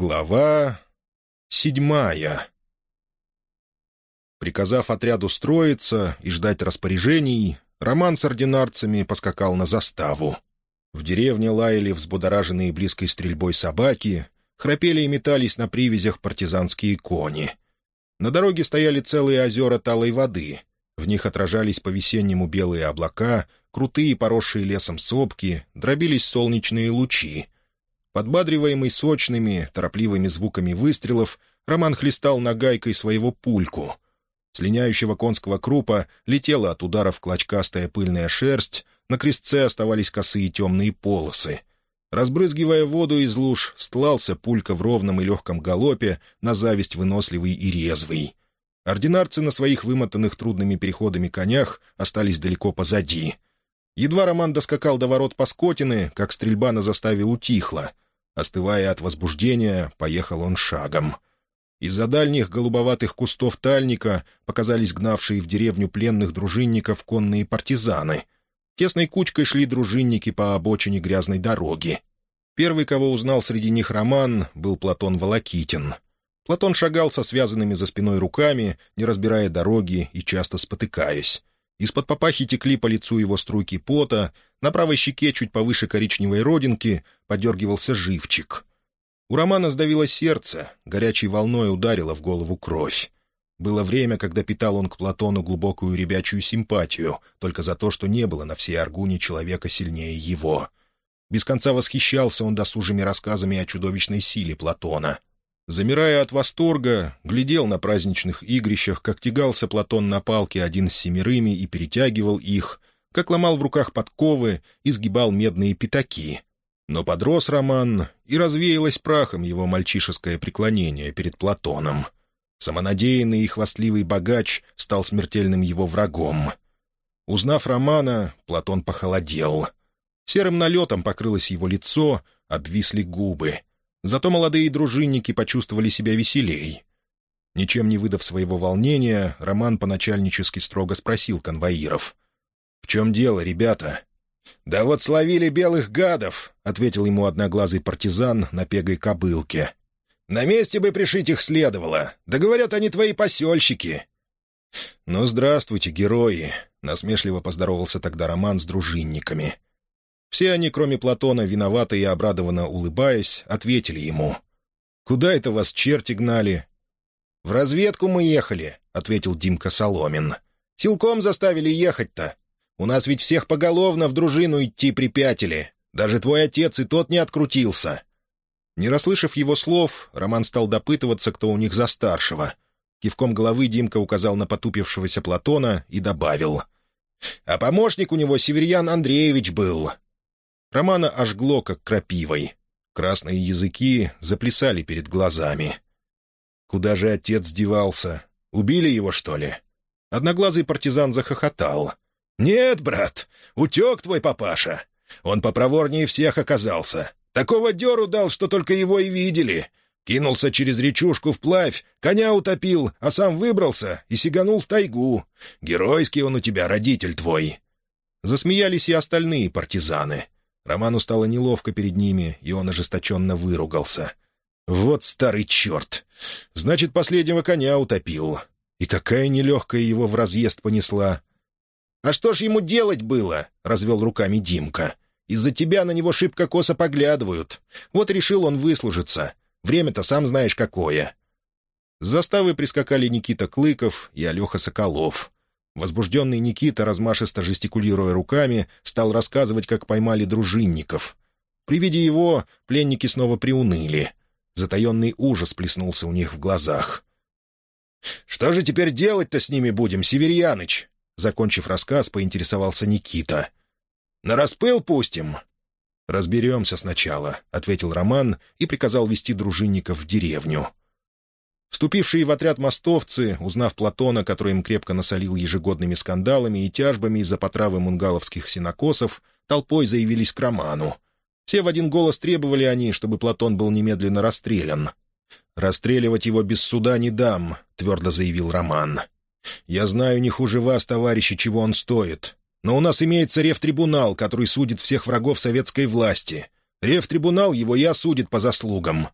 Глава седьмая Приказав отряду строиться и ждать распоряжений, Роман с ординарцами поскакал на заставу. В деревне лаяли взбудораженные близкой стрельбой собаки, храпели и метались на привязях партизанские кони. На дороге стояли целые озера талой воды. В них отражались по-весеннему белые облака, крутые поросшие лесом сопки, дробились солнечные лучи — Подбадриваемый сочными, торопливыми звуками выстрелов, Роман хлестал нагайкой своего пульку. С линяющего конского крупа летела от ударов клочкастая пыльная шерсть, на крестце оставались косые темные полосы. Разбрызгивая воду из луж, стлался пулька в ровном и легком галопе, на зависть выносливый и резвый. Ординарцы на своих вымотанных трудными переходами конях остались далеко позади. Едва Роман доскакал до ворот Паскотины, как стрельба на заставе утихла. Остывая от возбуждения, поехал он шагом. Из-за дальних голубоватых кустов тальника показались гнавшие в деревню пленных дружинников конные партизаны. Тесной кучкой шли дружинники по обочине грязной дороги. Первый, кого узнал среди них Роман, был Платон Волокитин. Платон шагал со связанными за спиной руками, не разбирая дороги и часто спотыкаясь. Из-под папахи текли по лицу его струйки пота, на правой щеке, чуть повыше коричневой родинки, подергивался живчик. У Романа сдавило сердце, горячей волной ударила в голову кровь. Было время, когда питал он к Платону глубокую ребячую симпатию, только за то, что не было на всей Аргуне человека сильнее его. Без конца восхищался он досужими рассказами о чудовищной силе Платона — Замирая от восторга, глядел на праздничных игрищах, как тягался Платон на палке один с семерыми и перетягивал их, как ломал в руках подковы и сгибал медные пятаки. Но подрос Роман, и развеялось прахом его мальчишеское преклонение перед Платоном. Самонадеянный и хвастливый богач стал смертельным его врагом. Узнав Романа, Платон похолодел. Серым налетом покрылось его лицо, обвисли губы — Зато молодые дружинники почувствовали себя веселей. Ничем не выдав своего волнения, Роман поначальнически строго спросил конвоиров. «В чем дело, ребята?» «Да вот словили белых гадов», — ответил ему одноглазый партизан на пегой кобылке. «На месте бы пришить их следовало. Да говорят, они твои посельщики». «Ну, здравствуйте, герои», — насмешливо поздоровался тогда Роман с дружинниками. Все они, кроме Платона, виновато и обрадованно улыбаясь, ответили ему. «Куда это вас черти гнали?» «В разведку мы ехали», — ответил Димка Соломин. «Силком заставили ехать-то. У нас ведь всех поголовно в дружину идти припятили. Даже твой отец и тот не открутился». Не расслышав его слов, Роман стал допытываться, кто у них за старшего. Кивком головы Димка указал на потупившегося Платона и добавил. «А помощник у него Северьян Андреевич был. Романа ожгло, как крапивой. Красные языки заплясали перед глазами. Куда же отец девался? Убили его, что ли? Одноглазый партизан захохотал. «Нет, брат, утек твой папаша. Он попроворнее всех оказался. Такого деру дал, что только его и видели. Кинулся через речушку вплавь, коня утопил, а сам выбрался и сиганул в тайгу. Геройский он у тебя, родитель твой». Засмеялись и остальные партизаны. Роману стало неловко перед ними, и он ожесточенно выругался. «Вот старый черт! Значит, последнего коня утопил. И какая нелегкая его в разъезд понесла!» «А что ж ему делать было?» — развел руками Димка. «Из-за тебя на него шибко косо поглядывают. Вот решил он выслужиться. Время-то сам знаешь какое». С заставы прискакали Никита Клыков и Алеха Соколов. Возбужденный Никита, размашисто жестикулируя руками, стал рассказывать, как поймали дружинников. При виде его пленники снова приуныли. Затаенный ужас плеснулся у них в глазах. «Что же теперь делать-то с ними будем, Северьяныч?» Закончив рассказ, поинтересовался Никита. «На распыл пустим?» «Разберемся сначала», — ответил Роман и приказал вести дружинников в деревню. Вступившие в отряд мостовцы, узнав Платона, который им крепко насолил ежегодными скандалами и тяжбами из-за потравы мунгаловских синокосов, толпой заявились к Роману. Все в один голос требовали они, чтобы Платон был немедленно расстрелян. «Расстреливать его без суда не дам», — твердо заявил Роман. «Я знаю не хуже вас, товарищи, чего он стоит. Но у нас имеется рефтрибунал, который судит всех врагов советской власти. Рефтрибунал его и осудит по заслугам.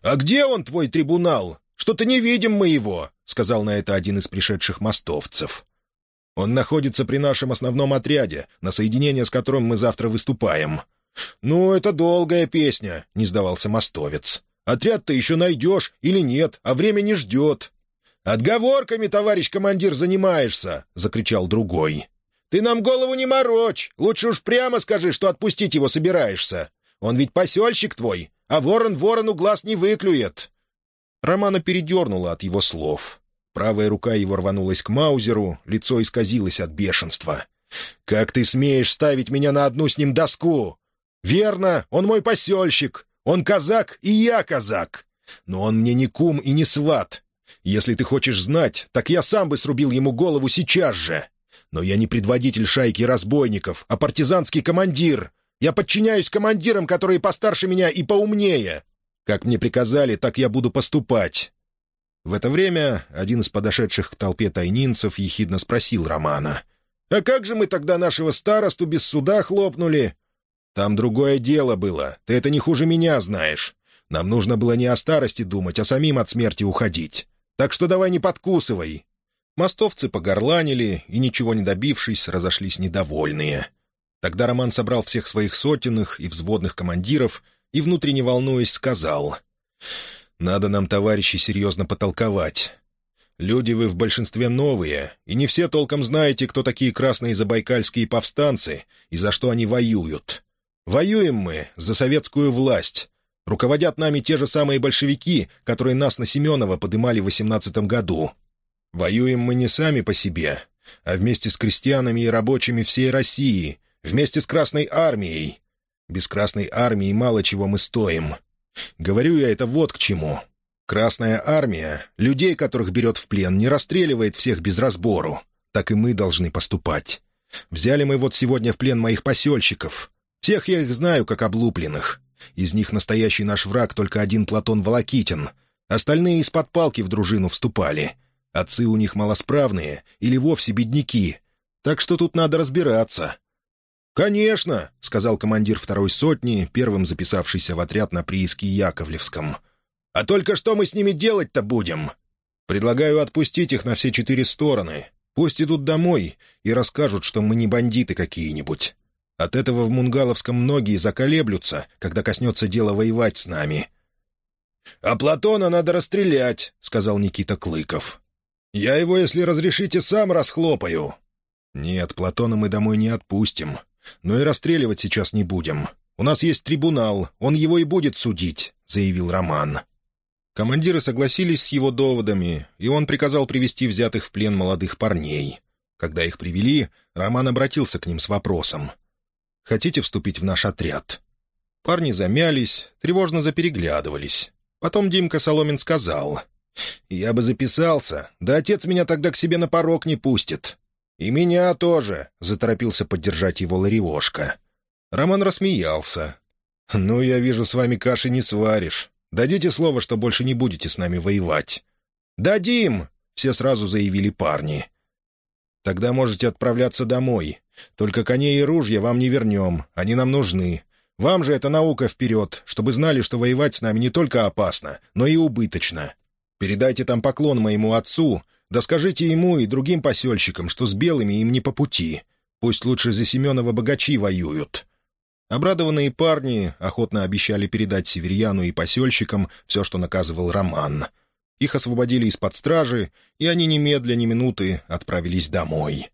«А где он, твой трибунал? Что-то не видим мы его», — сказал на это один из пришедших мостовцев. «Он находится при нашем основном отряде, на соединение с которым мы завтра выступаем». «Ну, это долгая песня», — не сдавался мостовец. «Отряд-то еще найдешь или нет, а время не ждет». «Отговорками, товарищ командир, занимаешься!» — закричал другой. «Ты нам голову не морочь! Лучше уж прямо скажи, что отпустить его собираешься. Он ведь посельщик твой, а ворон ворону глаз не выклюет». Романа передернула от его слов. Правая рука его рванулась к Маузеру, лицо исказилось от бешенства. «Как ты смеешь ставить меня на одну с ним доску? Верно, он мой посельщик. Он казак, и я казак. Но он мне не кум и не сват. Если ты хочешь знать, так я сам бы срубил ему голову сейчас же. Но я не предводитель шайки разбойников, а партизанский командир. Я подчиняюсь командирам, которые постарше меня и поумнее. Как мне приказали, так я буду поступать». В это время один из подошедших к толпе тайнинцев ехидно спросил Романа. «А как же мы тогда нашего старосту без суда хлопнули?» «Там другое дело было. Ты это не хуже меня знаешь. Нам нужно было не о старости думать, а самим от смерти уходить. Так что давай не подкусывай». Мостовцы погорланили и, ничего не добившись, разошлись недовольные. Тогда Роман собрал всех своих сотенных и взводных командиров и, внутренне волнуясь, сказал, «Надо нам, товарищи, серьезно потолковать. Люди вы в большинстве новые, и не все толком знаете, кто такие красные забайкальские повстанцы и за что они воюют. Воюем мы за советскую власть. Руководят нами те же самые большевики, которые нас на Семенова подымали в восемнадцатом году. Воюем мы не сами по себе, а вместе с крестьянами и рабочими всей России, вместе с Красной Армией. Без Красной Армии мало чего мы стоим. Говорю я это вот к чему. Красная Армия, людей, которых берет в плен, не расстреливает всех без разбору. Так и мы должны поступать. Взяли мы вот сегодня в плен моих посельщиков. Всех я их знаю, как облупленных. Из них настоящий наш враг только один Платон Волокитин. Остальные из-под палки в дружину вступали. Отцы у них малосправные или вовсе бедняки. Так что тут надо разбираться. «Конечно», — сказал командир второй сотни, первым записавшийся в отряд на прииске Яковлевском. «А только что мы с ними делать-то будем?» «Предлагаю отпустить их на все четыре стороны. Пусть идут домой и расскажут, что мы не бандиты какие-нибудь. От этого в Мунгаловском многие заколеблются, когда коснется дело воевать с нами». «А Платона надо расстрелять», — сказал Никита Клыков. «Я его, если разрешите, сам расхлопаю». «Нет, Платона мы домой не отпустим. Но и расстреливать сейчас не будем. У нас есть трибунал, он его и будет судить», — заявил Роман. Командиры согласились с его доводами, и он приказал привести взятых в плен молодых парней. Когда их привели, Роман обратился к ним с вопросом. «Хотите вступить в наш отряд?» Парни замялись, тревожно запереглядывались. Потом Димка Соломин сказал. «Я бы записался, да отец меня тогда к себе на порог не пустит. «И меня тоже», — заторопился поддержать его Ларивошка. Роман рассмеялся. «Ну, я вижу, с вами каши не сваришь. Дадите слово, что больше не будете с нами воевать». «Дадим!» — все сразу заявили парни. «Тогда можете отправляться домой. Только коней и ружья вам не вернем, они нам нужны. Вам же это наука вперед, чтобы знали, что воевать с нами не только опасно, но и убыточно. Передайте там поклон моему отцу да скажите ему и другим посельщикам, что с белыми им не по пути. Пусть лучше за Семенова богачи воюют». Обрадованные парни охотно обещали передать северьяну и посельщикам все, что наказывал Роман. Их освободили из-под стражи, и они немедля ни минуты отправились домой.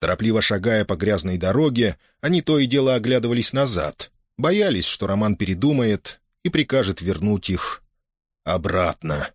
Торопливо шагая по грязной дороге, они то и дело оглядывались назад, боялись, что Роман передумает и прикажет вернуть их обратно.